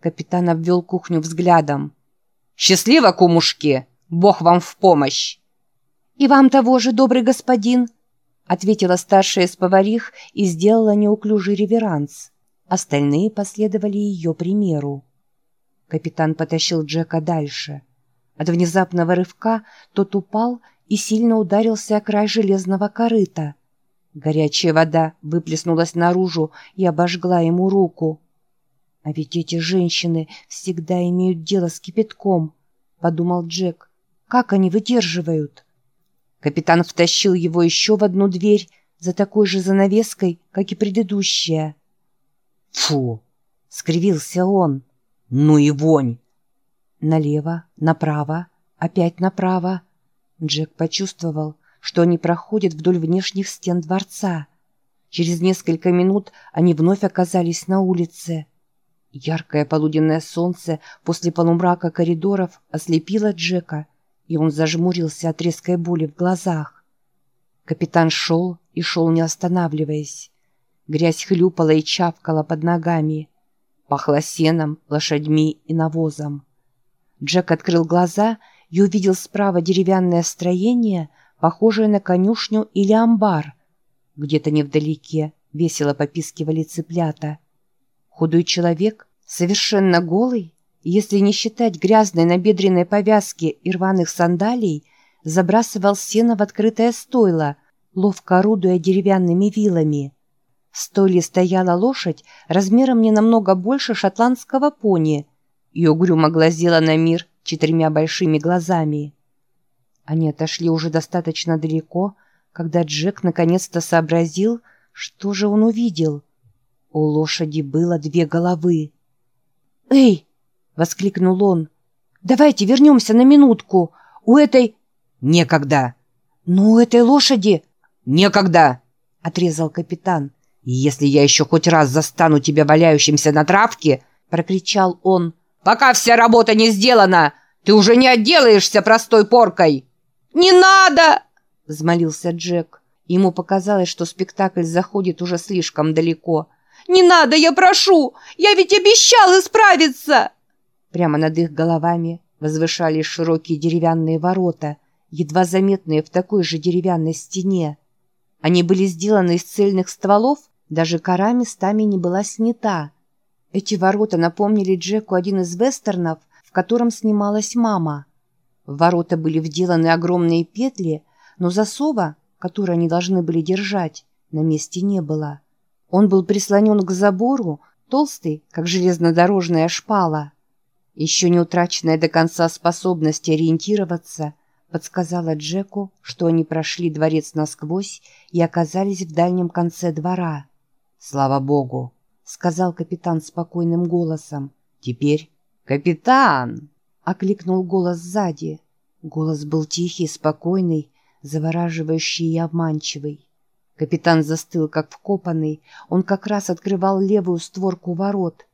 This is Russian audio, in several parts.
Капитан обвел кухню взглядом. «Счастливо, кумушки! Бог вам в помощь!» «И вам того же, добрый господин!» ответила старшая из поварих и сделала неуклюжий реверанс. Остальные последовали ее примеру. Капитан потащил Джека дальше. От внезапного рывка тот упал и сильно ударился о край железного корыта. Горячая вода выплеснулась наружу и обожгла ему руку. «А ведь эти женщины всегда имеют дело с кипятком», — подумал Джек. «Как они выдерживают?» Капитан втащил его еще в одну дверь за такой же занавеской, как и предыдущая. «Фу!» — скривился он. «Ну и вонь!» Налево, направо, опять направо. Джек почувствовал, что они проходят вдоль внешних стен дворца. Через несколько минут они вновь оказались на улице. Яркое полуденное солнце после полумрака коридоров ослепило Джека — и он зажмурился от резкой боли в глазах. Капитан шел и шел, не останавливаясь. Грязь хлюпала и чавкала под ногами. Пахло сеном, лошадьми и навозом. Джек открыл глаза и увидел справа деревянное строение, похожее на конюшню или амбар. Где-то невдалеке весело попискивали цыплята. Худой человек, совершенно голый, если не считать грязной набедренной повязки и рваных сандалий, забрасывал сено в открытое стойло, ловко орудуя деревянными вилами. В стойле стояла лошадь размером не намного больше шотландского пони и угрюмо глазела на мир четырьмя большими глазами. Они отошли уже достаточно далеко, когда Джек наконец-то сообразил, что же он увидел. У лошади было две головы. «Эй!» воскликнул он. «Давайте вернемся на минутку. У этой...» «Некогда!» «Ну, у этой лошади...» «Некогда!» — отрезал капитан. «И если я еще хоть раз застану тебя валяющимся на травке...» — прокричал он. «Пока вся работа не сделана, ты уже не отделаешься простой поркой!» «Не надо!» — взмолился Джек. Ему показалось, что спектакль заходит уже слишком далеко. «Не надо, я прошу! Я ведь обещал исправиться!» Прямо над их головами возвышались широкие деревянные ворота, едва заметные в такой же деревянной стене. Они были сделаны из цельных стволов, даже кора местами не была снята. Эти ворота напомнили Джеку один из вестернов, в котором снималась мама. В ворота были вделаны огромные петли, но засова, который они должны были держать, на месте не было. Он был прислонен к забору, толстый, как железнодорожная шпала. Еще не утраченная до конца способность ориентироваться подсказала Джеку, что они прошли дворец насквозь и оказались в дальнем конце двора. «Слава богу!» — сказал капитан спокойным голосом. «Теперь...» «Капитан!» — окликнул голос сзади. Голос был тихий, спокойный, завораживающий и обманчивый. Капитан застыл, как вкопанный. Он как раз открывал левую створку ворот.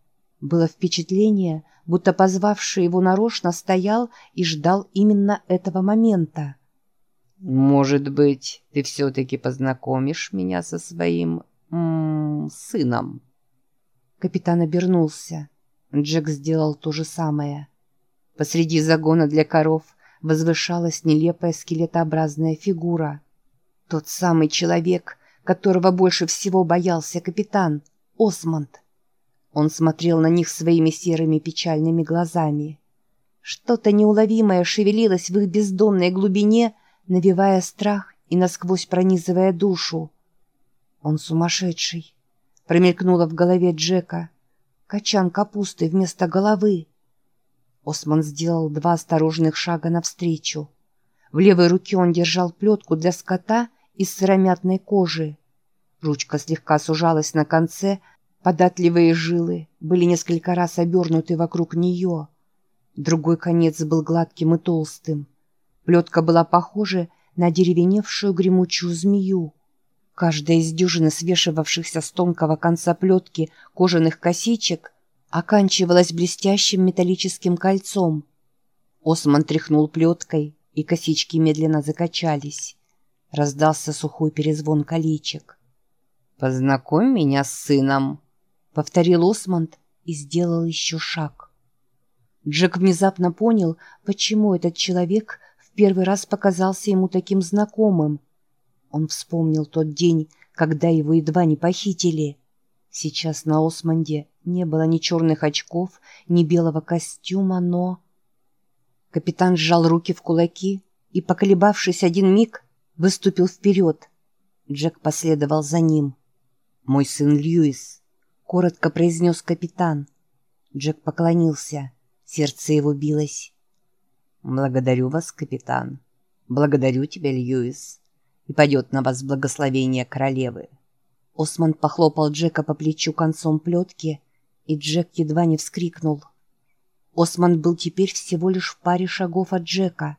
Было впечатление, будто позвавший его нарочно стоял и ждал именно этого момента. «Может быть, ты все-таки познакомишь меня со своим... Сыном?» Капитан обернулся. Джек сделал то же самое. Посреди загона для коров возвышалась нелепая скелетообразная фигура. Тот самый человек, которого больше всего боялся капитан, Осмонд. Он смотрел на них своими серыми печальными глазами. Что-то неуловимое шевелилось в их бездонной глубине, навевая страх и насквозь пронизывая душу. «Он сумасшедший!» — промелькнуло в голове Джека. «Качан капусты вместо головы!» Осман сделал два осторожных шага навстречу. В левой руке он держал плетку для скота из сыромятной кожи. Ручка слегка сужалась на конце, Податливые жилы были несколько раз обернуты вокруг нее. Другой конец был гладким и толстым. Плетка была похожа на деревеневшую гремучую змею. Каждая из дюжины свешивавшихся с тонкого конца плетки кожаных косичек оканчивалась блестящим металлическим кольцом. Осман тряхнул плеткой, и косички медленно закачались. Раздался сухой перезвон колечек. «Познакомь меня с сыном», — повторил Осмонд, и сделал еще шаг. Джек внезапно понял, почему этот человек в первый раз показался ему таким знакомым. Он вспомнил тот день, когда его едва не похитили. Сейчас на Османде не было ни черных очков, ни белого костюма, но... Капитан сжал руки в кулаки и, поколебавшись один миг, выступил вперед. Джек последовал за ним. «Мой сын Льюис», — коротко произнес капитан. Джек поклонился. Сердце его билось. «Благодарю вас, капитан. Благодарю тебя, Льюис. И пойдет на вас благословение королевы». Осман похлопал Джека по плечу концом плетки, и Джек едва не вскрикнул. Осман был теперь всего лишь в паре шагов от Джека.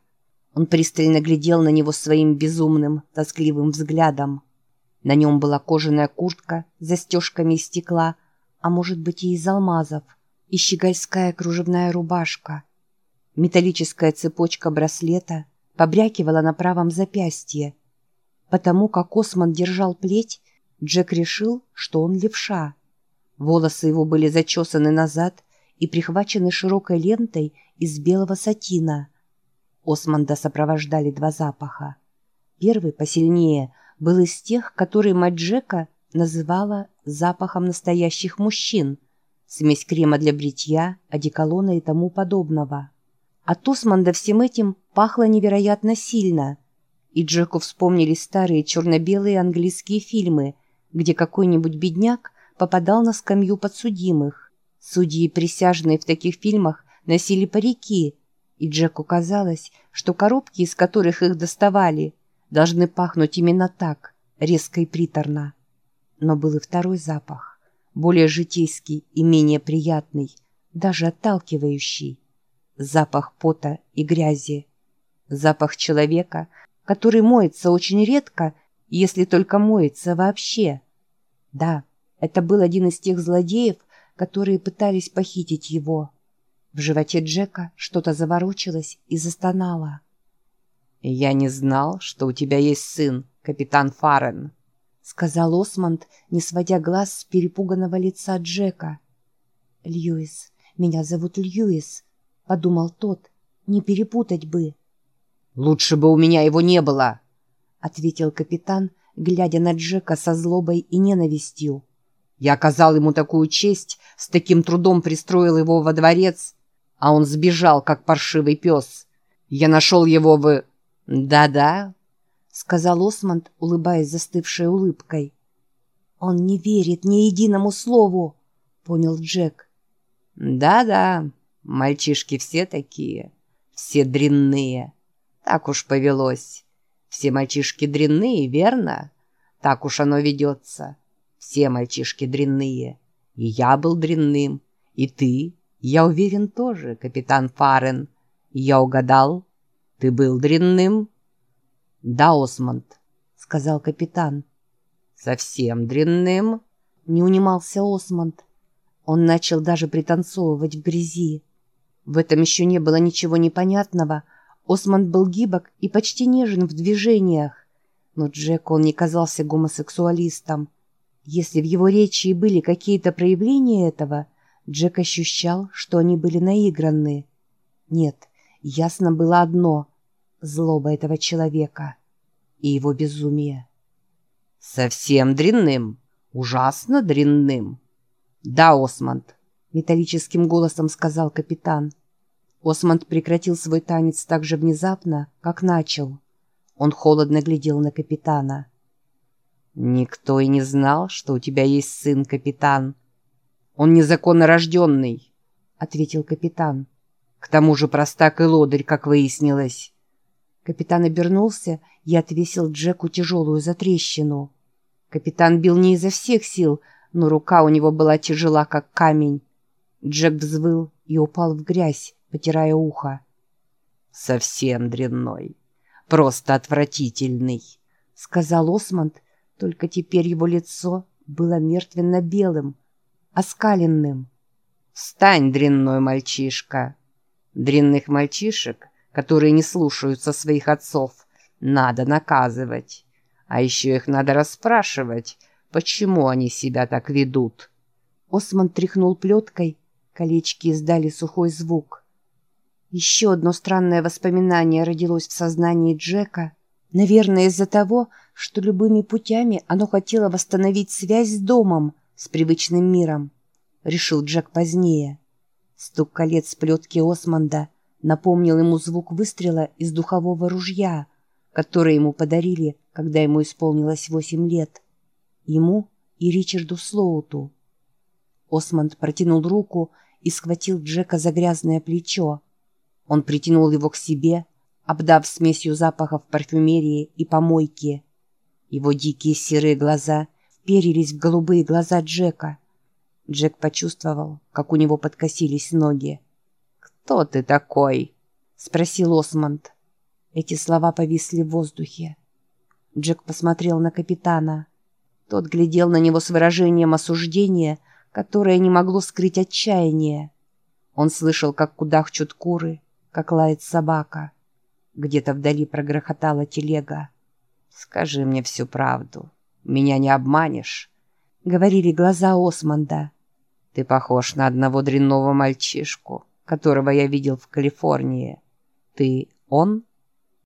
Он пристально глядел на него своим безумным, тоскливым взглядом. На нем была кожаная куртка с застежками из стекла, а может быть и из алмазов, и щегольская кружевная рубашка. Металлическая цепочка браслета побрякивала на правом запястье. Потому как Осман держал плеть, Джек решил, что он левша. Волосы его были зачесаны назад и прихвачены широкой лентой из белого сатина. Османда сопровождали два запаха. Первый, посильнее, был из тех, которые мать Джека называла запахом настоящих мужчин, смесь крема для бритья, одеколона и тому подобного. От Османда всем этим пахло невероятно сильно, и Джеку вспомнились старые черно-белые английские фильмы, где какой-нибудь бедняк попадал на скамью подсудимых. Судьи и присяжные в таких фильмах носили парики, и Джеку казалось, что коробки, из которых их доставали, должны пахнуть именно так, резко и приторно. Но был и второй запах, более житейский и менее приятный, даже отталкивающий. Запах пота и грязи. Запах человека, который моется очень редко, если только моется вообще. Да, это был один из тех злодеев, которые пытались похитить его. В животе Джека что-то заворочилось и застонало. «Я не знал, что у тебя есть сын, капитан Фарен», — сказал Осмонд, не сводя глаз с перепуганного лица Джека. «Льюис, меня зовут Льюис», — подумал тот, — «не перепутать бы». «Лучше бы у меня его не было», — ответил капитан, глядя на Джека со злобой и ненавистью. Я оказал ему такую честь, с таким трудом пристроил его во дворец, а он сбежал, как паршивый пес. Я нашел его в... Да-да, — сказал Осмонд, улыбаясь застывшей улыбкой. «Он не верит ни единому слову», — понял Джек. «Да-да, мальчишки все такие, все дрянные. Так уж повелось. Все мальчишки дрянные, верно? Так уж оно ведется. Все мальчишки дрянные. И я был дрянным. И ты, я уверен, тоже, капитан Фарен. Я угадал. Ты был дрянным? Да, Осмонд, сказал капитан. Совсем дрянным? Не унимался Осмонд. Он начал даже пританцовывать в грязи. В этом еще не было ничего непонятного. Осмонд был гибок и почти нежен в движениях. Но Джек он не казался гомосексуалистом. Если в его речи и были какие-то проявления этого, Джек ощущал, что они были наигранны. Нет, ясно было одно — злоба этого человека и его безумие. «Совсем дрянным, ужасно дрянным». «Да, Осмонд», — металлическим голосом сказал капитан. Осмонд прекратил свой танец так же внезапно, как начал. Он холодно глядел на капитана. «Никто и не знал, что у тебя есть сын, капитан. Он незаконно рожденный», — ответил капитан. «К тому же простак и лодырь, как выяснилось». Капитан обернулся и отвесил Джеку тяжелую затрещину. Капитан бил не изо всех сил, но рука у него была тяжела, как камень. Джек взвыл и упал в грязь, потирая ухо. «Совсем дрянной. Просто отвратительный», — сказал Осмонд, только теперь его лицо было мертвенно-белым, оскаленным. «Встань, дрянной мальчишка! Дрянных мальчишек, которые не слушаются своих отцов, надо наказывать. А еще их надо расспрашивать, почему они себя так ведут». Осман тряхнул плеткой, колечки издали сухой звук. Еще одно странное воспоминание родилось в сознании Джека, наверное, из-за того, что любыми путями оно хотело восстановить связь с домом, с привычным миром, решил Джек позднее. Стук колец плетки Османда напомнил ему звук выстрела из духового ружья, которое ему подарили, когда ему исполнилось восемь лет. Ему и Ричарду Слоуту. Осмонд протянул руку и схватил Джека за грязное плечо. Он притянул его к себе, обдав смесью запахов парфюмерии и помойки. Его дикие серые глаза вперились голубые глаза Джека. Джек почувствовал, как у него подкосились ноги. «Кто ты такой?» — спросил Осмонд. Эти слова повисли в воздухе. Джек посмотрел на капитана. Тот глядел на него с выражением осуждения, которое не могло скрыть отчаяние. Он слышал, как кудахчут куры, как лает собака. Где-то вдали прогрохотала телега. «Скажи мне всю правду. Меня не обманешь», — говорили глаза Османда. «Ты похож на одного дрянного мальчишку, которого я видел в Калифорнии. Ты он?»